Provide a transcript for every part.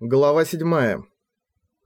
Глава 7.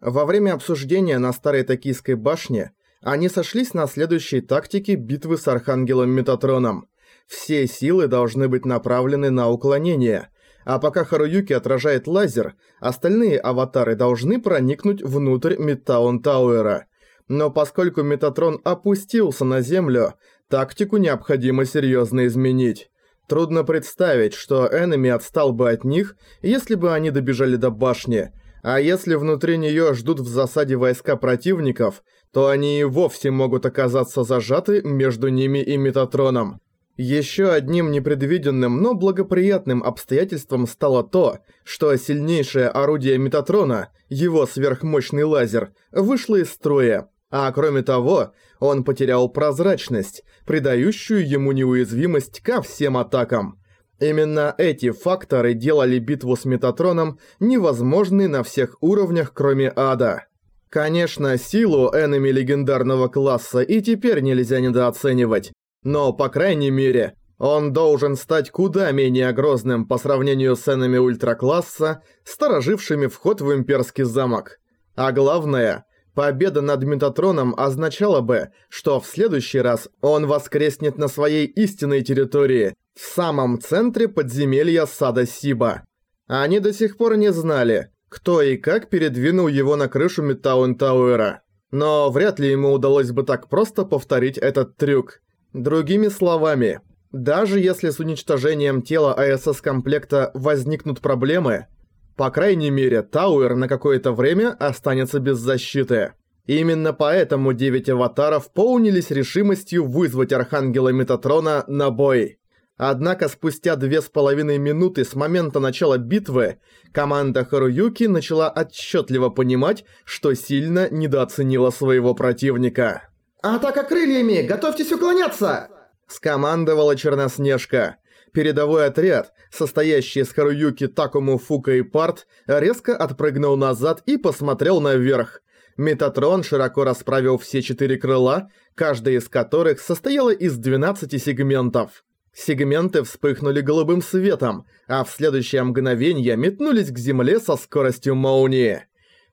Во время обсуждения на Старой Токийской башне они сошлись на следующей тактике битвы с Архангелом Метатроном. Все силы должны быть направлены на уклонение, а пока Харуюки отражает лазер, остальные аватары должны проникнуть внутрь Мидтаун Тауэра. Но поскольку Метатрон опустился на землю, тактику необходимо серьезно изменить. Трудно представить, что Эннами отстал бы от них, если бы они добежали до башни. А если внутри неё ждут в засаде войска противников, то они и вовсе могут оказаться зажаты между ними и Метатроном. Ещё одним непредвиденным, но благоприятным обстоятельством стало то, что сильнейшее орудие Метатрона, его сверхмощный лазер, вышло из строя, а кроме того, он потерял прозрачность, придающую ему неуязвимость ко всем атакам. Именно эти факторы делали битву с Метатроном невозможной на всех уровнях, кроме ада. Конечно, силу энеми легендарного класса и теперь нельзя недооценивать, но, по крайней мере, он должен стать куда менее грозным по сравнению с энеми ультракласса, сторожившими вход в имперский замок. А главное – Победа над Метатроном означала бы, что в следующий раз он воскреснет на своей истинной территории, в самом центре подземелья сада Сиба. Они до сих пор не знали, кто и как передвинул его на крышу Метаун Тауэра. Но вряд ли ему удалось бы так просто повторить этот трюк. Другими словами, даже если с уничтожением тела АСС-комплекта возникнут проблемы, по крайней мере, Тауэр на какое-то время останется без защиты. Именно поэтому девять аватаров полнились решимостью вызвать Архангела Метатрона на бой. Однако спустя две с половиной минуты с момента начала битвы команда Харуюки начала отчетливо понимать, что сильно недооценила своего противника. «Атака крыльями! Готовьтесь уклоняться!» – скомандовала Черноснежка. Передовой отряд, состоящий из Харуюки, Такому, Фука и Парт, резко отпрыгнул назад и посмотрел наверх. Метатрон широко расправил все четыре крыла, каждая из которых состояла из 12 сегментов. Сегменты вспыхнули голубым светом, а в следующее мгновение метнулись к земле со скоростью молнии.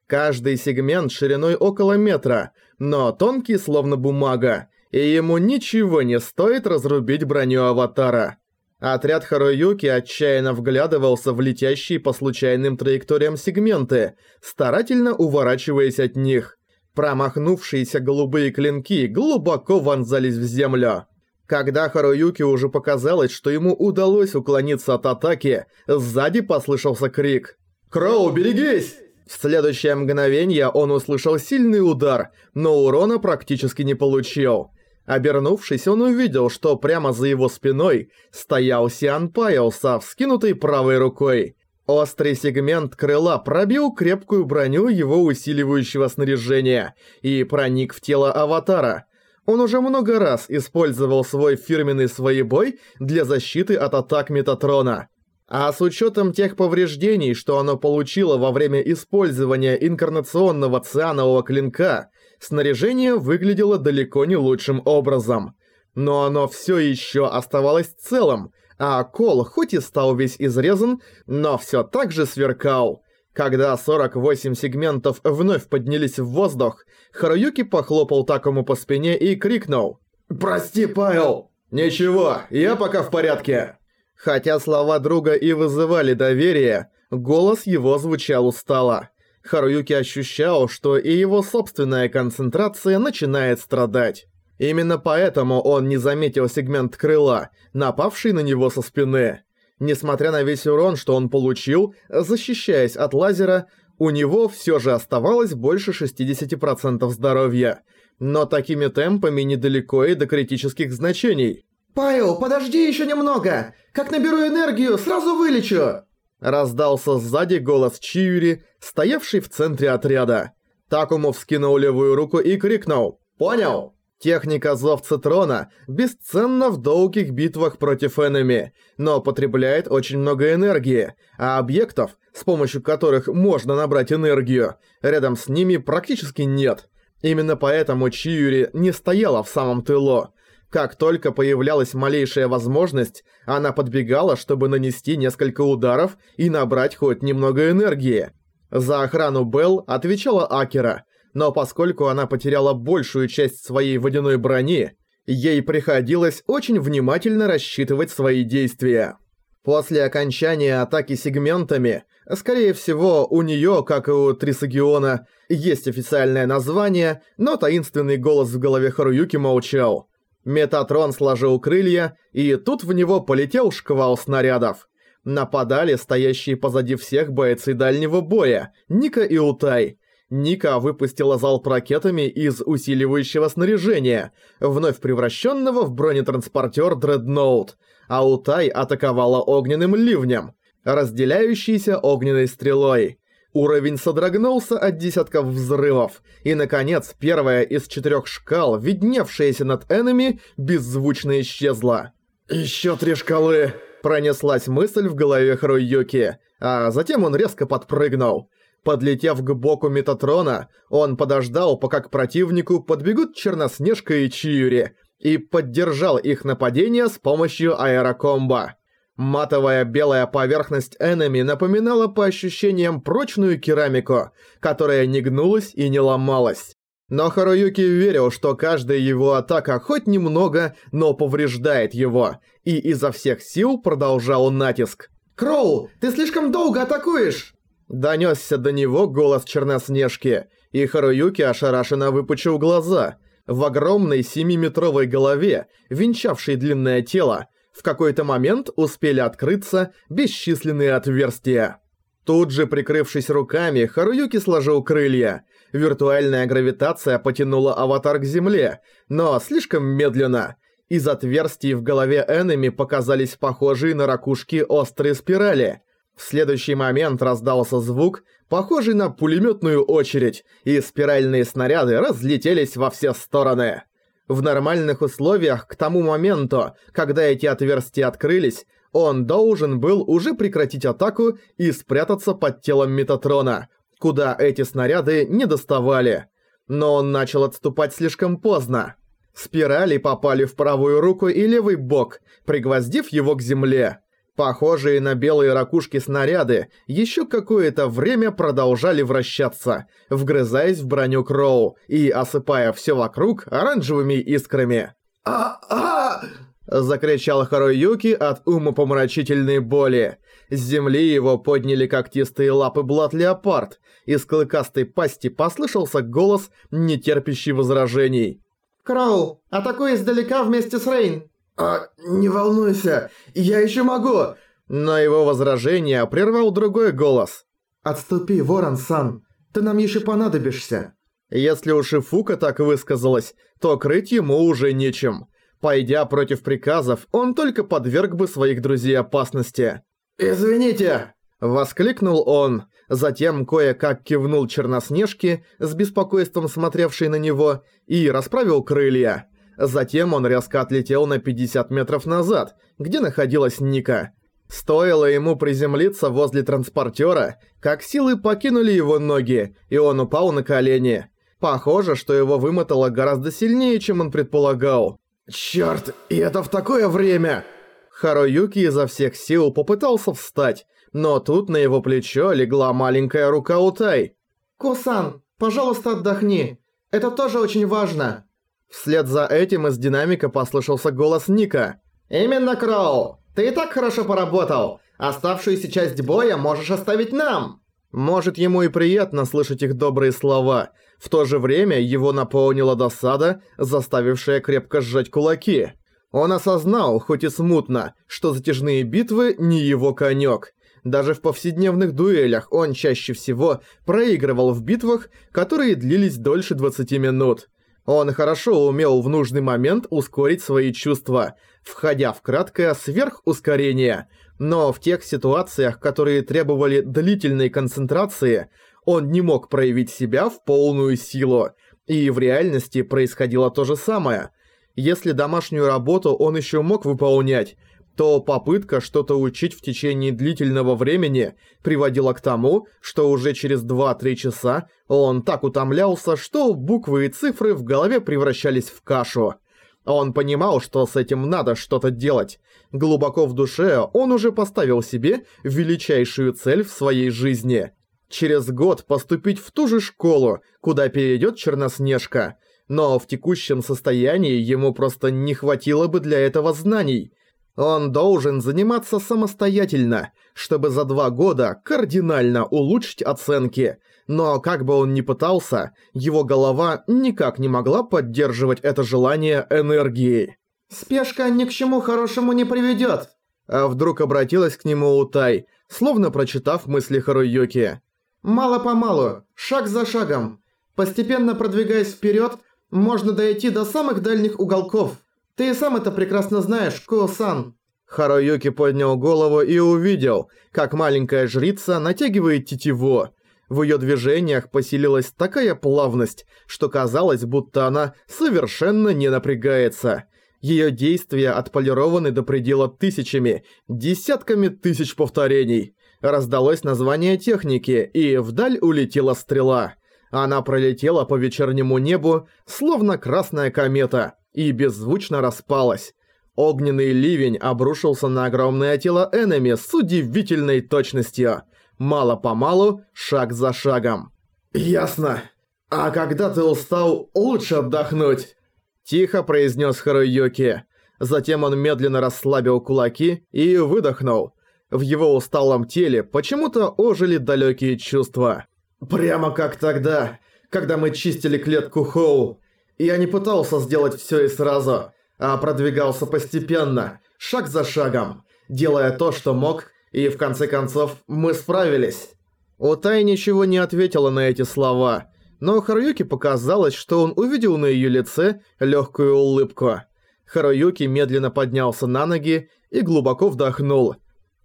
Каждый сегмент шириной около метра, но тонкий словно бумага, и ему ничего не стоит разрубить броню Аватара. Отряд Харуюки отчаянно вглядывался в летящие по случайным траекториям сегменты, старательно уворачиваясь от них. Промахнувшиеся голубые клинки глубоко вонзались в землю. Когда Харуюки уже показалось, что ему удалось уклониться от атаки, сзади послышался крик. «Кроу, берегись!» В следующее мгновение он услышал сильный удар, но урона практически не получил. Обернувшись, он увидел, что прямо за его спиной стоял Сиан Пайл со вскинутой правой рукой. Острый сегмент крыла пробил крепкую броню его усиливающего снаряжения и проник в тело аватара. Он уже много раз использовал свой фирменный своебой для защиты от атак Метатрона. А с учетом тех повреждений, что оно получило во время использования инкарнационного цианового клинка, снаряжение выглядело далеко не лучшим образом. Но оно все еще оставалось целым, а кол хоть и стал весь изрезан, но все так же сверкал. Когда 48 сегментов вновь поднялись в воздух, Харуюки похлопал Такому по спине и крикнул «Прости, Пайл!» «Ничего, я пока в порядке!» Хотя слова друга и вызывали доверие, голос его звучал устало. Харуюки ощущал, что и его собственная концентрация начинает страдать. Именно поэтому он не заметил сегмент крыла, напавший на него со спины. Несмотря на весь урон, что он получил, защищаясь от лазера, у него все же оставалось больше 60% здоровья. Но такими темпами недалеко и до критических значений. «Пайл, подожди еще немного! Как наберу энергию, сразу вылечу!» Раздался сзади голос Чиури, стоявший в центре отряда. Такому вскинул левую руку и крикнул «Понял!». Техника Зов Цитрона бесценна в долгих битвах против энеми, но потребляет очень много энергии, а объектов, с помощью которых можно набрать энергию, рядом с ними практически нет. Именно поэтому Чиури не стояла в самом тылу. Как только появлялась малейшая возможность, она подбегала, чтобы нанести несколько ударов и набрать хоть немного энергии. За охрану Белл отвечала Акера, но поскольку она потеряла большую часть своей водяной брони, ей приходилось очень внимательно рассчитывать свои действия. После окончания атаки сегментами, скорее всего, у неё, как и у Трисагиона, есть официальное название, но таинственный голос в голове Харуюки молчал. Метатрон сложил крылья, и тут в него полетел шквал снарядов. Нападали стоящие позади всех бойцы дальнего боя, Ника и Утай. Ника выпустила залп ракетами из усиливающего снаряжения, вновь превращенного в бронетранспортер Дредноут, а Утай атаковала огненным ливнем, разделяющейся огненной стрелой. Уровень содрогнулся от десятков взрывов, и, наконец, первая из четырех шкал, видневшаяся над энеми, беззвучно исчезла. «Ещё три шкалы!» – пронеслась мысль в голове Харуюки, а затем он резко подпрыгнул. Подлетев к боку Метатрона, он подождал, пока к противнику подбегут Черноснежка и Чиури, и поддержал их нападение с помощью аэрокомба. Матовая белая поверхность Энеми напоминала по ощущениям прочную керамику, которая не гнулась и не ломалась. Но Харуюки верил, что каждая его атака хоть немного, но повреждает его, и изо всех сил продолжал натиск. «Кроу, ты слишком долго атакуешь!» Донёсся до него голос Черноснежки, и Харуюки ошарашенно выпучил глаза. В огромной семиметровой голове, венчавшей длинное тело, в какой-то момент успели открыться бесчисленные отверстия. Тут же, прикрывшись руками, Харуюки сложил крылья. Виртуальная гравитация потянула аватар к земле, но слишком медленно. Из отверстий в голове Эннами показались похожие на ракушки острые спирали. В следующий момент раздался звук, похожий на пулеметную очередь, и спиральные снаряды разлетелись во все стороны. В нормальных условиях к тому моменту, когда эти отверстия открылись, он должен был уже прекратить атаку и спрятаться под телом Метатрона, куда эти снаряды не доставали. Но он начал отступать слишком поздно. Спирали попали в правую руку и левый бок, пригвоздив его к земле. Похожие на белые ракушки снаряды еще какое-то время продолжали вращаться, вгрызаясь в броню Кроу и осыпая все вокруг оранжевыми искрами. «А-а!» Закричал Харуюки от умопомрачительной боли. С земли его подняли когтистые лапы Блат-Леопард. Из клыкастой пасти послышался голос, не терпящий возражений. «Кроу, атакуй издалека вместе с Рейн!» «А, не волнуйся, я еще могу!» Но его возражение прервал другой голос. «Отступи, Ворон-сан, ты нам еще понадобишься!» Если уж и Фука так высказалась, то крыть ему уже нечем. Пойдя против приказов, он только подверг бы своих друзей опасности. «Извините!» – воскликнул он. Затем кое-как кивнул Черноснежке, с беспокойством смотревшей на него, и расправил крылья. Затем он резко отлетел на 50 метров назад, где находилась Ника. Стоило ему приземлиться возле транспортера, как силы покинули его ноги, и он упал на колени. Похоже, что его вымотало гораздо сильнее, чем он предполагал. «Чёрт, и это в такое время!» Харуюки изо всех сил попытался встать, но тут на его плечо легла маленькая рука Утай. «Кусан, пожалуйста, отдохни. Это тоже очень важно». Вслед за этим из динамика послышался голос Ника. «Именно, Кроу! Ты и так хорошо поработал! Оставшуюся часть боя можешь оставить нам!» Может, ему и приятно слышать их добрые слова. В то же время его наполнила досада, заставившая крепко сжать кулаки. Он осознал, хоть и смутно, что затяжные битвы не его конек. Даже в повседневных дуэлях он чаще всего проигрывал в битвах, которые длились дольше 20 минут. Он хорошо умел в нужный момент ускорить свои чувства, входя в краткое сверхускорение, но в тех ситуациях, которые требовали длительной концентрации, он не мог проявить себя в полную силу, и в реальности происходило то же самое. Если домашнюю работу он еще мог выполнять, то попытка что-то учить в течение длительного времени приводила к тому, что уже через 2-3 часа он так утомлялся, что буквы и цифры в голове превращались в кашу. Он понимал, что с этим надо что-то делать. Глубоко в душе он уже поставил себе величайшую цель в своей жизни. Через год поступить в ту же школу, куда перейдет Черноснежка. Но в текущем состоянии ему просто не хватило бы для этого знаний. Он должен заниматься самостоятельно, чтобы за два года кардинально улучшить оценки. Но как бы он ни пытался, его голова никак не могла поддерживать это желание энергией. «Спешка ни к чему хорошему не приведёт», а вдруг обратилась к нему Утай, словно прочитав мысли Харуюки. «Мало-помалу, шаг за шагом. Постепенно продвигаясь вперед, можно дойти до самых дальних уголков. Ты сам это прекрасно знаешь, Ко-сан». Харуюки поднял голову и увидел, как маленькая жрица натягивает тетиву. В её движениях поселилась такая плавность, что казалось, будто она совершенно не напрягается. Её действия отполированы до предела тысячами, десятками тысяч повторений. Раздалось название техники, и вдаль улетела стрела. Она пролетела по вечернему небу, словно красная комета, и беззвучно распалась. Огненный ливень обрушился на огромное тело Энеми с удивительной точностью. Мало-помалу, шаг за шагом. «Ясно. А когда ты устал, лучше отдохнуть». Тихо произнес Харуюки. Затем он медленно расслабил кулаки и выдохнул. В его усталом теле почему-то ожили далекие чувства. «Прямо как тогда, когда мы чистили клетку Хоу. Я не пытался сделать все и сразу, а продвигался постепенно, шаг за шагом, делая то, что мог, и в конце концов мы справились». Утай ничего не ответила на эти слова – но Харуюки показалось, что он увидел на её лице лёгкую улыбку. Харуюки медленно поднялся на ноги и глубоко вдохнул.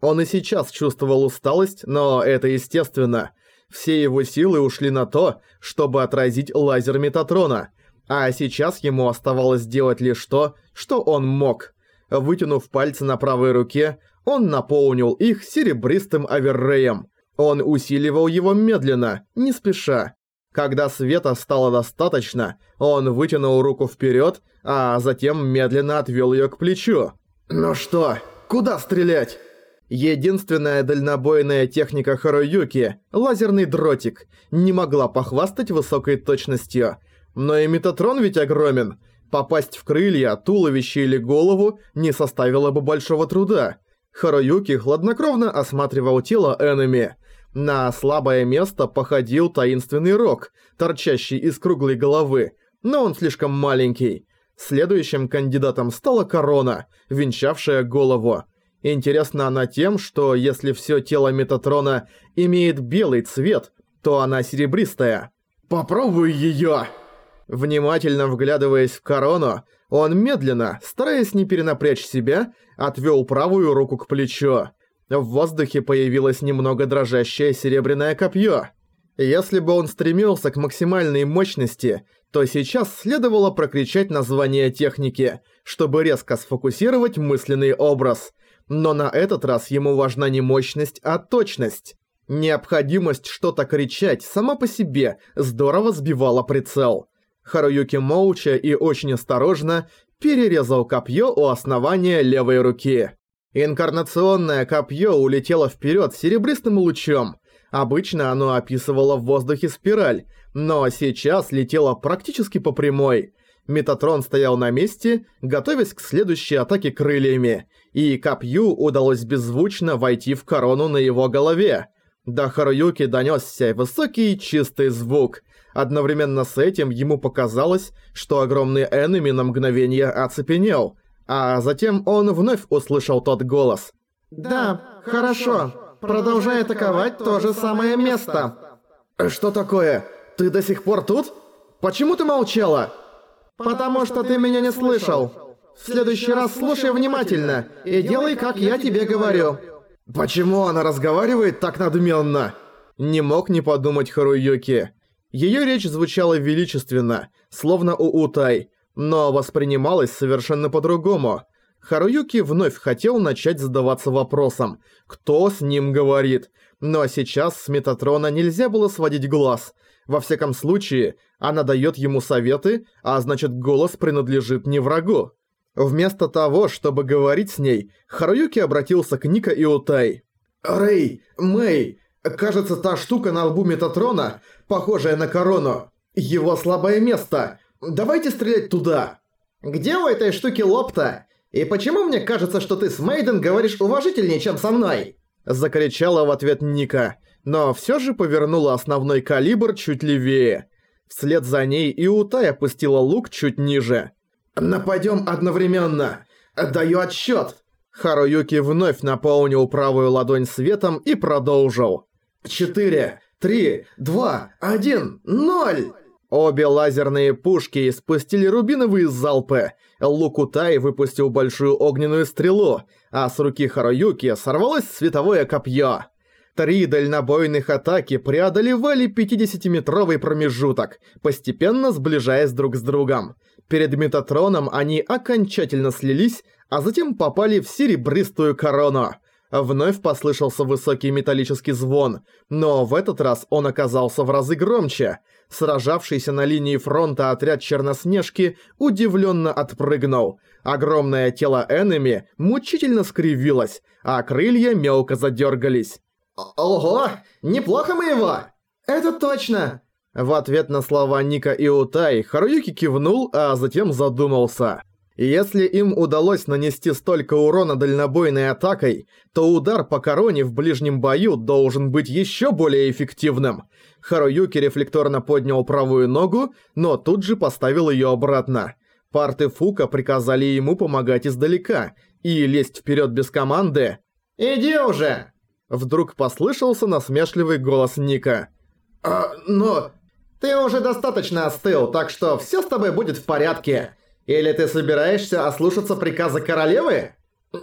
Он и сейчас чувствовал усталость, но это естественно. Все его силы ушли на то, чтобы отразить лазер Метатрона, а сейчас ему оставалось сделать лишь то, что он мог. Вытянув пальцы на правой руке, он наполнил их серебристым оверреем. Он усиливал его медленно, не спеша. Когда света стало достаточно, он вытянул руку вперед, а затем медленно отвел ее к плечу. «Ну что, куда стрелять?» Единственная дальнобойная техника Харуюки, лазерный дротик, не могла похвастать высокой точностью. Но и Метатрон ведь огромен. Попасть в крылья, туловище или голову не составило бы большого труда. Харуюки хладнокровно осматривал тело Эннами. На слабое место походил таинственный рог, торчащий из круглой головы, но он слишком маленький. Следующим кандидатом стала корона, венчавшая голову. Интересна она тем, что если все тело Метатрона имеет белый цвет, то она серебристая. «Попробуй её!» Внимательно вглядываясь в корону, он медленно, стараясь не перенапрячь себя, отвёл правую руку к плечу. В воздухе появилось немного дрожащее серебряное копье. Если бы он стремился к максимальной мощности, то сейчас следовало прокричать название техники, чтобы резко сфокусировать мысленный образ. Но на этот раз ему важна не мощность, а точность. Необходимость что-то кричать сама по себе здорово сбивала прицел. Харуюки молча и очень осторожно перерезал копье у основания левой руки. Инкарнационное копье улетело вперед серебристым лучом. Обычно оно описывало в воздухе спираль, но сейчас летело практически по прямой. Метатрон стоял на месте, готовясь к следующей атаке крыльями, и копью удалось беззвучно войти в корону на его голове. До Харуюки донёсся высокий чистый звук. Одновременно с этим ему показалось, что огромный энеми на мгновение оцепенел – а затем он вновь услышал тот голос. «Да, хорошо. Продолжай атаковать то же самое место». «Что такое? Ты до сих пор тут? Почему ты молчала?» «Потому что ты меня не слышал. В следующий раз слушай внимательно и делай, как я тебе говорю». «Почему она разговаривает так надменно?» Не мог не подумать Харуюки. Её речь звучала величественно, словно у Утай, но воспринималось совершенно по-другому. Харуюки вновь хотел начать задаваться вопросом, кто с ним говорит, но сейчас с Метатрона нельзя было сводить глаз. Во всяком случае, она дает ему советы, а значит голос принадлежит не врагу. Вместо того, чтобы говорить с ней, Харуюки обратился к Ника и Утай. «Рэй, Мэй, Кажется, та штука на лбу Метатрона, похожая на корону. Его слабое место. Давайте стрелять туда. Где у этой штуки лоб-то? И почему мне кажется, что ты с Мейден говоришь уважительнее, чем со мной? Закричала в ответ Ника, но всё же повернула основной калибр чуть левее. Вслед за ней и Утай опустила лук чуть ниже. «Нападём одновременно! Даю отсчёт!» Харуюки вновь наполнил правую ладонь светом и продолжил. «Четыре, три, два, один, ноль!» Обе лазерные пушки испустили рубиновые залпы. Лук Утай выпустил большую огненную стрелу, а с руки Харуюки сорвалось световое копье. Три дальнобойных атаки преодолевали 50-метровый промежуток, постепенно сближаясь друг с другом. Перед Метатроном они окончательно слились, а затем попали в серебристую корону. Вновь послышался высокий металлический звон, но в этот раз он оказался в разы громче. Сражавшийся на линии фронта отряд Черноснежки удивленно отпрыгнул. Огромное тело Эннами мучительно скривилось, а крылья мелко задергались. «Ого! Неплохо мы его!» «Это точно!» В ответ на слова Ника и Утай Харуюки кивнул, а затем задумался. Если им удалось нанести столько урона дальнобойной атакой, то удар по короне в ближнем бою должен быть еще более эффективным. Харуюки рефлекторно поднял правую ногу, но тут же поставил ее обратно. Парты Фука приказали ему помогать издалека, и лезть вперед без команды... «Иди уже!» Вдруг послышался насмешливый голос Ника. «А, но...» «Ты уже достаточно остыл, так что все с тобой будет в порядке. Или ты собираешься ослушаться приказа королевы?»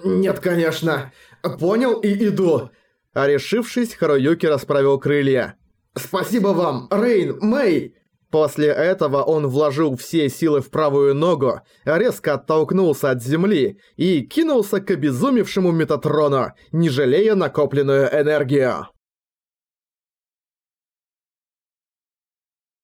«Нет, конечно. Понял и иду». А решившись, Харуюки расправил крылья. «Спасибо вам, Рейн, Мэй!» После этого он вложил все силы в правую ногу, резко оттолкнулся от земли и кинулся к обезумевшему Метатрону, не жалея накопленную энергию.